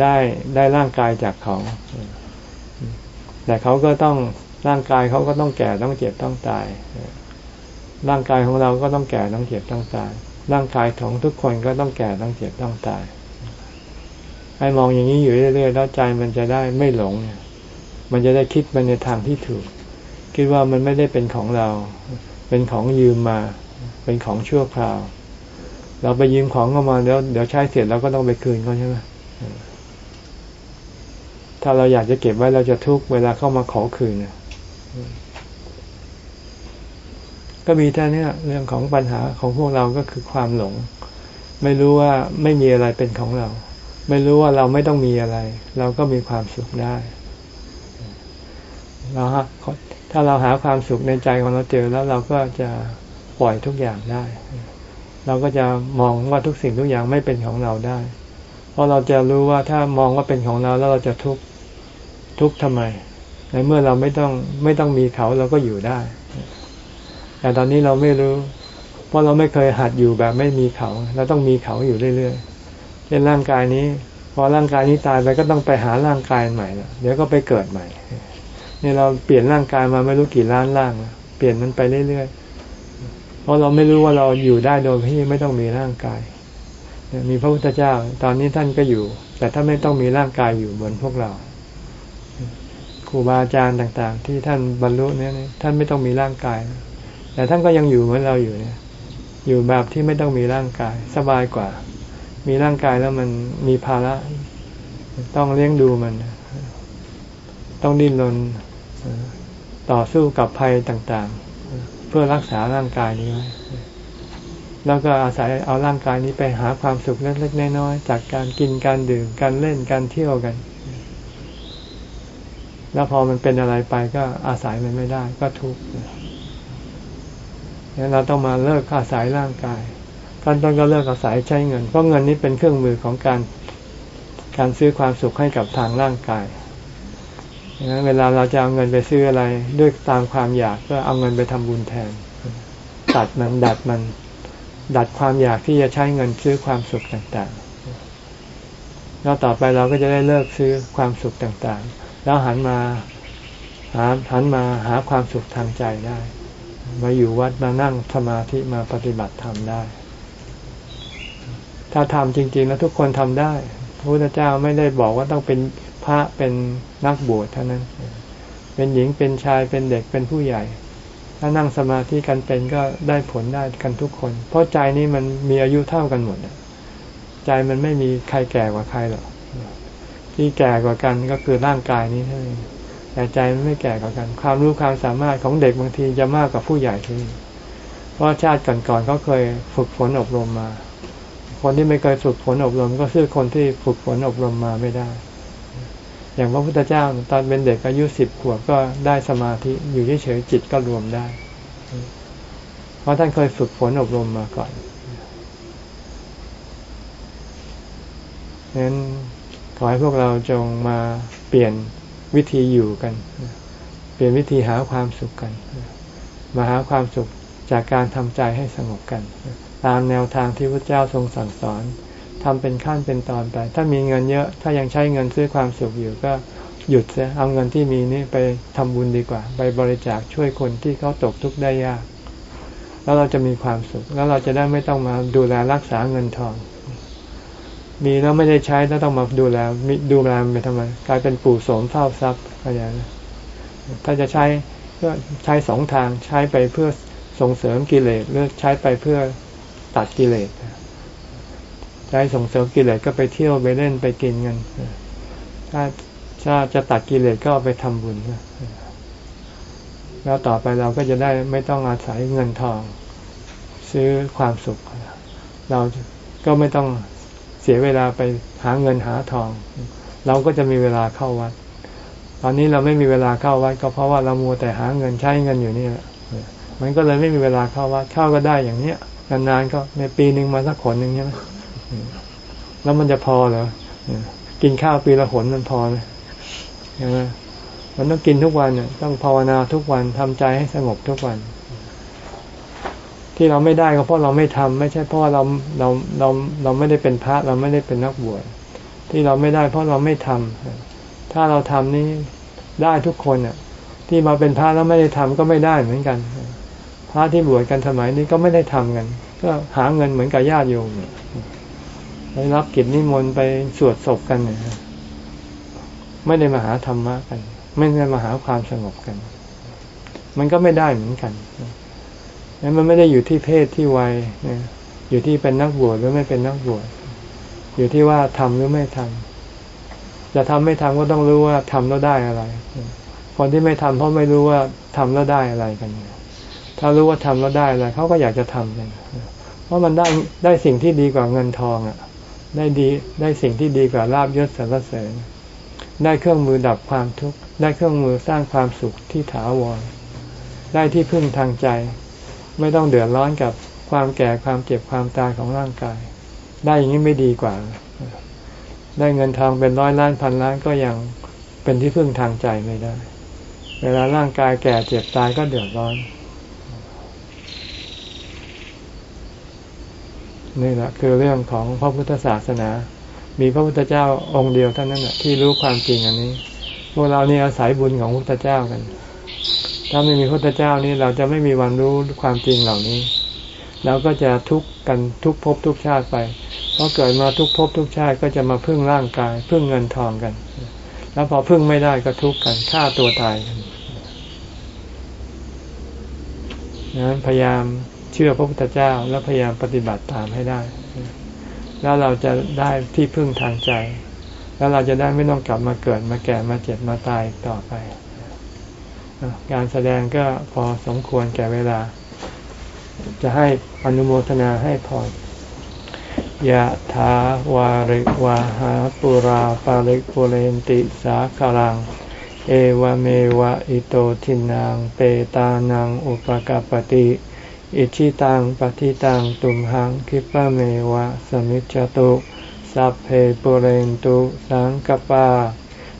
ได้ได้ร่างกายจากเขา แต่เขาก็ต้องร่างกายเขาก็ต้องแก่ต้องเจ็บต้องตาย ร่างกายของเราก็ต้องแก่ต้องเจ็บต้องตาย ร่างกายของทุกคนก็ต้องแก่ต้องเจ็บต้องตาย ให้มองอย่างนี้อยู่เรื่อยๆแล้วใจมันจะได้ไม่หลงเนี่ยมันจะได้คิดไปในทางที่ถูก คิดว่ามันไม่ได้เป็นของเรา เป็นของยืมมา เป็นของชั่วคราว เราไปยืมของเข้ามาแล้วเดี๋ยวใช้เสร็จเราก็ต้องไปคืนเขาใช่ไหมถ้าเราอยากจะเก็บไว้เราจะทุกเวลาเข้ามาขอคืน ก็มีแค่นี้เรื่องของปัญหาของพวกเราก็คือความหลง ไม่รู้ว่าไม่มีอะไรเป็นของเรา ไม่รู้ว่าเราไม่ต้องมีอะไร เราก็มีความสุขได้เราฮะถ้าเราหาความสุขในใจของเราเจอแล้วเราก็จะปล่อยทุกอย่างได้ เราก็จะมองว่าทุกสิ่งทุกอย่างไม่เป็นของเราได้ เพราะเราจะรู้ว่าถ้ามองว่าเป็นของเราแล้วเราจะทุกข์ทุกข์ทำไม ในเมื่อเราไม่ต้องไม่ต้องมีเขาเราก็อยู่ได้ แต่ตอนนี้เราไม่รู้ เพราะเราไม่เคยหัดอยู่แบบไม่มีเขา เราต้องมีเขาอยู่เรื่อยๆเช่นร่างกายนี้ พอร่างกายนี้ตายไปก็ต้องไปหาร่างกายใหม่แล้วเดี๋ยวก็ไปเกิดใหม่ นี่เราเปลี่ยนร่างกายมาไม่รู้กี่ล้านร่าง เปลี่ยนมันไปเรื่อยๆ เพราะเราไม่รู้ว่าเราอยู่ได้โดยที่ไม่ต้องมีร่างกาย มีพระพุทธเจ้า ตอนนี้ท่านก็อยู่ แต่ท่านไม่ต้องมีร่างกายอยู่เหมือนพวกเราครูบาอาจารย์ต่าง ๆ ที่ท่านบรรลุเนี่ยท่านไม่ต้องมีร่างกาย แต่ท่านก็ยังอยู่เหมือนเราอยู่เนี่ย อยู่แบบที่ไม่ต้องมีร่างกาย สบายกว่า มีร่างกายแล้วมันมีภาระ ต้องเลี้ยงดูมัน ต้องดิ้นรนต่อสู้กับภัยต่างๆ เพื่อรักษาร่างกายนี้ไว้แล้วก็อาศัยเอาร่างกายนี้ไปหาความสุขเล็กๆน้อยๆจากการกินการดื่มการเล่นการเที่ยวกัน แล้วพอมันเป็นอะไรไปก็อาศัยมันไม่ได้ก็ทุกข์ งั้นเราต้องมาเลิกอาศัยร่างกายขั้นต้นก็เลิกอาศัยใช้เงิน เพราะเงินนี้เป็นเครื่องมือของการการซื้อความสุขให้กับทางร่างกายดังนั้นเวลาเราจะเอาเงินไปซื้ออะไรด้วยตามความอยากก็เอาเงินไปทำบุญแทน ตัดมันดัดมัน ดัดความอยากที่จะใช้เงินซื้อความสุขต่างๆ แล้วต่อไปเราก็จะได้เลิกซื้อความสุขต่างๆ แล้วหันมาหาหันมาหาความสุขทางใจได้ มาอยู่วัดมานั่งสมาธิมาปฏิบัติธรรมได้ ถ้าทำจริง ๆ แล้วทุกคนทำได้พระพุทธเจ้าไม่ได้บอกว่าต้องเป็นพระเป็นนักบวชเท่านั้น เป็นหญิงเป็นชายเป็นเด็กเป็นผู้ใหญ่ ถ้านั่งสมาธิกันเป็นก็ได้ผลได้กันทุกคน เพราะใจนี้มันมีอายุเท่ากันหมดใจมันไม่มีใครแก่กว่าใครหรอกที่แก่กว่ากันก็คือร่างกายนี้เท่านั้น แต่ใจมันไม่แก่กว่ากัน ความรู้ความสามารถของเด็กบางทีจะมากกว่าผู้ใหญ่ที่เพราะชาติก่อนๆเขาเคยฝึกฝนอบรมมา คนที่ไม่เคยฝึกฝนอบรม ก็ซื้อคนที่ฝึกฝนอบรมมาไม่ได้ อย่างพระพุทธเจ้าตอนเป็นเด็กอายุสิบขวบก็ได้สมาธิอยู่เฉยๆจิตก็รวมได้ เพราะท่านเคยฝึกฝนอบรมมาก่อนนั้นขอให้พวกเราจงมาเปลี่ยน วิธีอยู่กัน เปลี่ยนวิธีหาความสุขกัน มาหาความสุขจากการทำใจให้สงบกัน ตามแนวทางที่พระเจ้าทรงสั่งสอนทำเป็นขั้นเป็นตอนไป ถ้ามีเงินเยอะ ถ้ายังใช้เงินซื้อความสุขอยู่ก็หยุดเสียเอาเงินที่มีนี่ไปทำบุญดีกว่า ไปบริจาคช่วยคนที่เขาตกทุกข์ได้ยาก แล้วเราจะมีความสุข แล้วเราจะได้ไม่ต้องมาดูแลรักษาเงินทอง มีแล้วไม่ได้ใช้แล้วต้องมาดูแลดูแลมันไปทำไม กลายเป็นปู่โสมเฝ้าทรัพย์อะไรอย่างนี้ถ้าจะใช้ก็ใช้สองทางใช้ไปเพื่อส่งเสริมกิเลสหรือใช้ไปเพื่อตัดกิเลสใช้ส่งเสริมกิเลสก็ไปเที่ยวไปเล่นไปกินกันถ้าถ้าจะตัดกิเลสก็ไปทำบุญแล้วต่อไปเราก็จะได้ไม่ต้องอาศัยเงินทอง ซื้อความสุข เราก็ไม่ต้อง สียเวลาไปหาเงินหาทอง เราก็จะมีเวลาเข้าวัด ตอนนี้เราไม่มีเวลาเข้าวัด ก็เพราะว่าเรามัวแต่หาเงินใช้เงินอยู่นี่แหละมันก็เลยไม่มีเวลาเข้าวัดเข้าก็ได้อย่างเนี้ยนานๆก็ในปีหนึ่งมาสักคนหนึ่งใช่ไหมแล้วมันจะพอเหรอกินข้าวปีละหนมันพอไหมใช่ไหมมันต้องกินทุกวันเนี่ยต้องภาวนาทุกวันทำใจให้สงบทุกวัน ที่เราไม่ได้ก็เพราะเราไม่ทำไม่ใช่เพราะเราเราเราเราไม่ได้เป็นพระเราไม่ได้เป็นนักบวชที่เราไม่ได้เพราะเราไม่ทำถ้าเราทำนี่ได้ทุกคนอะ ที่มาเป็นพระแล้วไม่ได้ทำก็ไม่ได้เหมือนกัน พระที่บวชกันสมัยนี้ก็ไม่ได้ทำกัน ก็หาเงินเหมือนกับญาติโยมไปรับกิจนิมนต์ไปสวดศพกันเนี่ยไม่ได้มาหาธรรมะกัน ไม่ได้มาหาความสงบกัน มันก็ไม่ได้เหมือนกัน นั้นมันไม่ได้อยู่ที่เพศที่วัยอยู่ที่เป็นนักบวชหรือไม่เป็นนักบวชอยู่ที่ว่าทำหรือไม่ทำจะทำไม่ทำก็ต้องรู้ว่าทำแล้วได้อะไร คนที่ไม่ทำเพราะไม่รู้ว่าทำแล้วได้อะไรกัน ถ้ารู้ว่าทำแล้วได้อะไรเขาก็อยากจะทำกันเพราะมันได้ได้สิ่งที่ดีกว่าเงินทองอะ ได้ดีได้สิ่งที่ดีกว่าลาบยศสรรเสริญ ได้เครื่องมือดับความทุกข์ได้เครื่องมือสร้างความสุขที่ถาวร ได้ที่พึ่งทางใจ ไม่ต้องเดือดร้อนกับความแก่ความเจ็บความตายของร่างกาย ได้อย่างนี้ไม่ดีกว่า ได้เงินทองเป็นร้อยล้านพันล้านก็ยังเป็นที่พึ่งทางใจไม่ได้ เวลาร่างกายแก่เจ็บตายก็เดือดร้อน นี่แหละคือเรื่องของพระพุทธศาสนา มีพระพุทธเจ้าองค์เดียวเท่านั้นแหะที่รู้ความจริงอันนี้ พวกเรานี่อาศัยบุญของพระพุทธเจ้ากัน ถ้าไม่มีพระพุทธเจ้านี่เราจะไม่มีวันรู้ความจริงเหล่านี้เราก็จะทุกข์กันทุกภพทุกชาติไปเพราะเกิดมาทุกภพทุกชาติก็จะมาพึ่งร่างกายพึ่งเงินทองกัน แล้วพอพึ่งไม่ได้ก็ทุกข์กันฆ่าตัวตายกันนั้นพยายามเชื่อพระพุทธเจ้า แล้วพยายามปฏิบัติตามให้ได้ แล้วเราจะได้ที่พึ่งทางใจ แล้วเราจะได้ไม่ต้องกลับมาเกิดมาแก่มาเจ็บมาตายต่อไป การแสดงก็พอสมควรแก่เวลา จะให้อนุโมทนาให้พรยะถาวาริวาหาปุราปาริกปุเรนติสาคารัง เอวเมวะอิโตทินังเปตานังอุปกาปติอิชิตังปฏิตังตุมหังคิปะเมวะสมิจจตุ สัพเพปุเรนตุสังกปา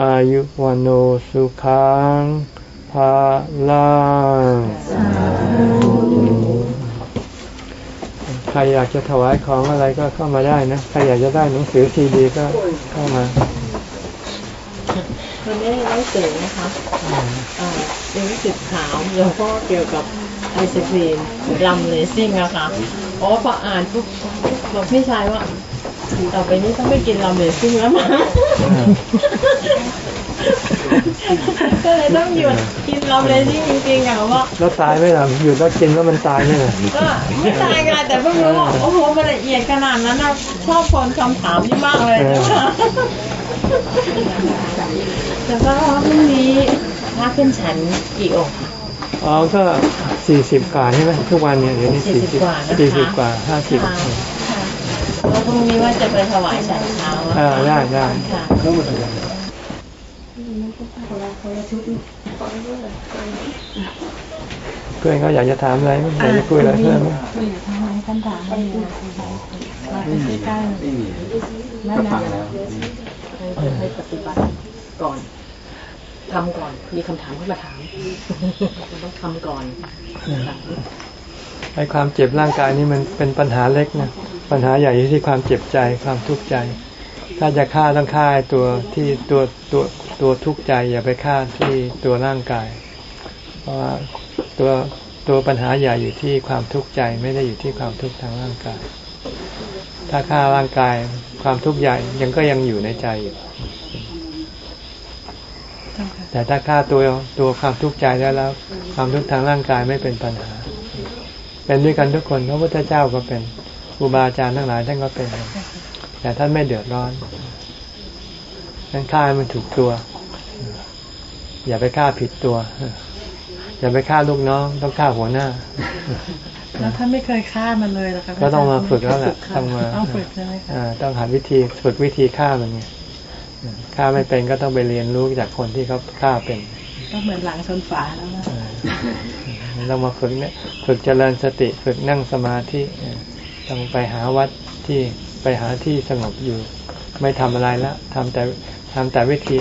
อายุวันโอสุขังภาลังใครอยากจะถวายของอะไรก็เข้ามาได้นะ ใครอยากจะได้หนังสือซีดีก็เข้ามาวันนี้หนังสือนะคะเรื่องสิบขาวแล้วก็เกี่ยวกับไอศครีมลำเลซิ่งอะค่ะเพราะพออ่านปุ๊บบอกพี่ชายว่า ต่อไปนี้ต้องไม่กินลำเลซิ่งแล้วมั้งก็เลยต้องหยุดกินลำเลซิ่งจริงๆอะว่าแล้วตายไหมล่ะหยุดแล้วกินแล้วมันตายไหมล่ะก็ไม่ตายกันแต่เพิ่งรู้ว่าโอ้โหมันละเอียดขนาดนั้นนะชอบคนคำถามนี่มากเลยแต่ก็พรุ่งนี้พระขึ้นฉันกี่องค์อ๋อก็สี่สิบกว่าใช่ไหมทุกวันเนี่ยเดี๋ยวนี้สี่สิบกว่าสี่สิบกว่าห้าสิบแล้ว พรุ่งนี้ว่าจะไปถวายฉันเช้าอ่าได้ได้เพื่อนเขาอยากจะถามอะไรไหมอยากจะคุยอะไรเพื่อนไหมทำไมคำถามไม่มีมาใกล้ไม่มีก็ฟังแล้วให้ปฏิบัติก่อนทำก่อน มีคำถามขึ้นมาถามต้องทำก่อนไอ้ความเจ็บร่างกายนี่มันเป็นปัญหาเล็กนะ ปัญหาใหญ่ที่ความเจ็บใจความทุกข์ใจ ถ้าจะฆ่าต้องฆ่าตัวที่ตัวตัวตัวทุกข์ใจ อย่าไปฆ่าที่ตัวร่างกาย เพราะว่าตัวตัวปัญหาใหญ่อยู่ที่ความทุกข์ใจไม่ได้อยู่ที่ความทุกข์ทางร่างกาย ถ้าฆ่าร่างกายความทุกข์ใหญ่ยังก็ยังอยู่ในใจอยู่แต่ถ้าฆ่าตัวตัวความทุกข์ใจได้แล้ว ความทุกข์ทางร่างกายไม่เป็นปัญหา เป็นด้วยกันทุกคนพระพุทธเจ้าก็เป็น ครูบาอาจารย์ทั้งหลายท่านก็เป็น แต่ท่านไม่เดือดร้อนท่านฆ่ามันถูกตัว อย่าไปฆ่าผิดตัว อย่าไปฆ่าลูกน้อง ต้องฆ่าหัวหน้า แล้วท่านไม่เคยฆ่ามันเลยหรอคะก็ต้องมาฝึกแล้วแหละต้องมาต้องฝึกใช่ไหมคะต้องหาวิธีฝึกวิธีฆ่ามันไงฆ่าไม่เป็นก็ต้องไปเรียนรู้จากคนที่เขาฆ่าเป็นก็เหมือนหลังชนฝาแล้วนะเรามาฝึกเนี่ยฝึกเจริญสติ ฝึกนั่งสมาธิ ต้องไปหาวัดที่ไปหาที่สงบอยู่ ไม่ทำอะไรละทำแต่ทำแต่วิธี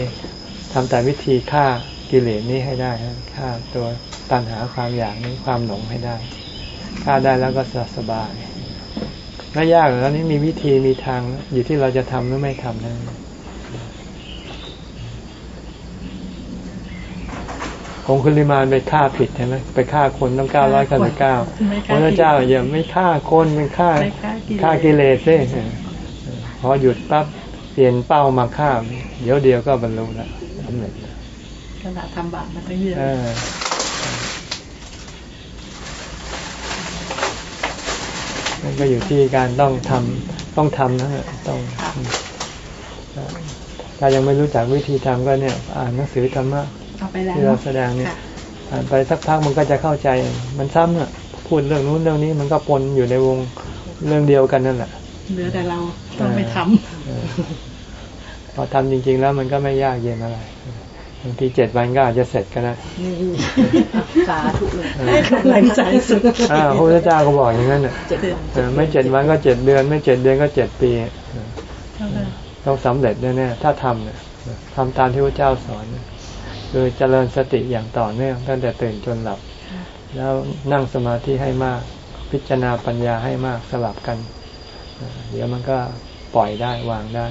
ทำแต่วิธีฆ่ากิเลสนี้ให้ได้ฆ่าตัวตัณหาความอยากนี้ความหลงให้ได้ฆ่าได้แล้วก็สบายไม่ยากแล้วนี่มีวิธีมีทางอยู่ที่เราจะทำหรือไม่ทำนั่น องคุลิมานไปฆ่าผิดใช่ไหมไปฆ่าคนต้องเก้าร้อยเก้าสิบเก้าพระเจ้าอย่าไม่ฆ่าคนไม่ฆ่าฆ่ากิเลสเลยพอหยุดปั๊บเปลี่ยนเป้ามาฆ่า เดี๋ยวเดียวก็บรรลุแล้วสำเร็จขณะทำบาปมาตั้งเยอะนั่นก็อยู่ที่การต้องทำต้องทำนะต้องถ้ายังไม่รู้จักวิธีทำก็เนี่ย อ่านหนังสือธรรมะ เอาไปแล้วที่เราแสดงนี่ค่ะผ่านไปสักพักมันก็จะเข้าใจ มันซ้ำอะพูดเรื่องนู้นเรื่องนี้มันก็ปนอยู่ในวงเรื่องเดียวกันนั่นแหละเหลือแต่เราต้องไปทำเออพอทำจริง ๆ แล้วมันก็ไม่ยากเย็นอะไรบางทีเจ็ดวันก็อาจจะเสร็จก็ได้นี่สาธุเลยให้กำลังใจสุดอ่าพระพุทธเจ้าก็บอกอย่างนั้นน่ะเจ็ดวันเออไม่เจ็ดวันก็เจ็ดเดือน ไม่เจ็ดเดือนก็เจ็ดปีเออเท่านั้นต้องสำเร็จแน่ๆถ้าทำเนี่ยทำตามที่พระเจ้าสอนเนี่ย คือเจริญสติอย่างต่อเนื่องตั้งแต่ตื่นจนหลับ แล้วนั่งสมาธิให้มาก พิจารณาปัญญาให้มากสลับกัน เดี๋ยวมันก็ปล่อยได้วางได้